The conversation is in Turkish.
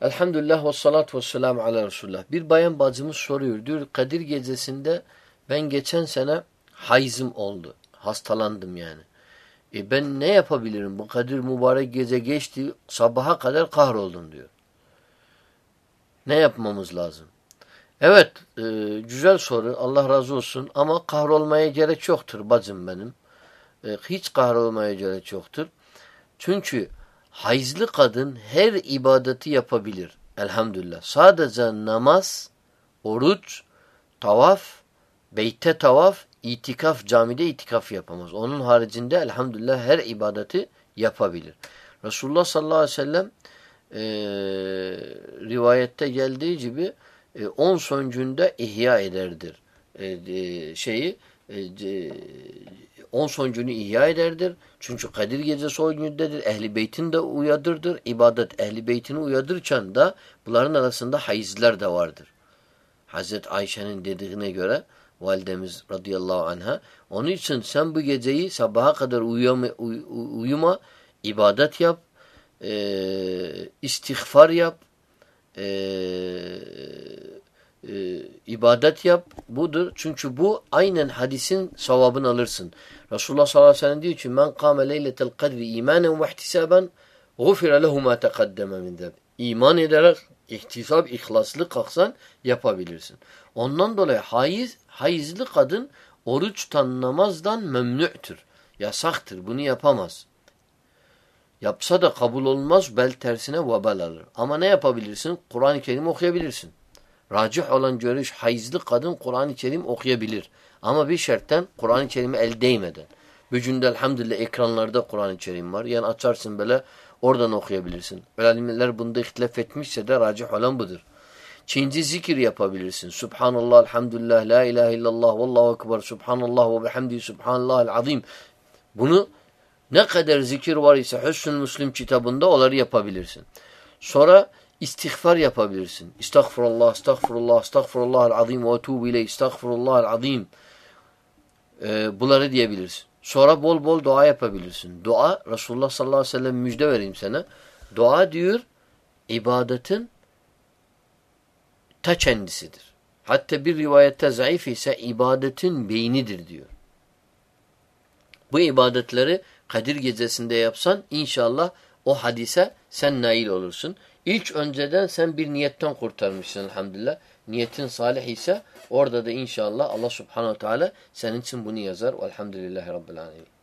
Elhamdülillah ve salatu ve selamu ala Resulullah. Bir bayan bacımız soruyor. Diyor Kadir gecesinde ben geçen sene hayzım oldu. Hastalandım yani. E ben ne yapabilirim? Bu Kadir mübarek gece geçti. Sabaha kadar kahroldum diyor. Ne yapmamız lazım? Evet, e, güzel soru. Allah razı olsun. Ama kahrolmaya gerek yoktur bacım benim. E, hiç kahrolmaya gerek yoktur. Çünkü hayızlı kadın her ibadeti yapabilir. Elhamdülillah. Sadece namaz, oruç, tavaf, beyte tavaf, itikaf, camide itikaf yapamaz. Onun haricinde elhamdülillah her ibadeti yapabilir. Resulullah sallallahu aleyhi ve sellem e, rivayette geldiği gibi e, on sonucunda ihya ederdir. E, e, şeyi e, on sonucunu ihya ederdir. Çünkü Kadir gecesi o gündedir. Ehli beytin de uyadırdır. İbadet ehli beytini uyadırken da bunların arasında hayızlar da vardır. Hazreti Ayşe'nin dediğine göre validemiz radıyallahu anha onun için sen bu geceyi sabaha kadar uyuma, uy, uyuma ibadet yap, e, istiğfar yap, e, e, ibadet yap budur. Çünkü bu aynen hadisin savabını alırsın. Resulullah sallallahu aleyhi ve sellem diyor ki men kâme leyletel kadri imanen ve ihtisaben gufire lehu ma teqaddeme min deb. İman ederek ihtisap, ihlaslı kalksan yapabilirsin. Ondan dolayı haiz, haizli kadın oruç tutan namazdan memnü'tür. Yasaktır. Bunu yapamaz. Yapsa da kabul olmaz, bel tersine vebal alır. Ama ne yapabilirsin? Kur'an-ı Kerim okuyabilirsin. Racih olan görüş hayızlı kadın Kur'an-ı Kerim okuyabilir. Ama bir şartten Kur'an-ı Kerim'e el değmeden. Bugün elhamdülillah ekranlarda Kur'an-ı Kerim var. Yani açarsın böyle oradan okuyabilirsin. Alimler bunda ihtilaf etmişse de racih olan budur. Çinci zikir yapabilirsin. Subhanallah, elhamdülillah, la ilahe illallah, vallahu ekber, subhanallah ve bihamdi, subhanallahel azim. Bunu ne kadar zikir var ise Hüsnü Müslim kitabında onları yapabilirsin. Sonra istiğfar yapabilirsin. Estağfurullah, estağfurullah, estağfurullah azim ve etubu ile estağfurullah azim. Ee, bunları diyebilirsin. Sonra bol bol dua yapabilirsin. Dua, Resulullah sallallahu aleyhi ve sellem müjde vereyim sana. Dua diyor, ibadetin ta kendisidir. Hatta bir rivayette zayıf ise ibadetin beynidir diyor. Bu ibadetleri Kadir gecesinde yapsan inşallah o hadise sen nail olursun. İlk önceden sen bir niyetten kurtarmışsın elhamdülillah. Niyetin salih ise orada da inşallah Allah subhanahu teala senin için bunu yazar. Velhamdülillahi Rabbil alemin.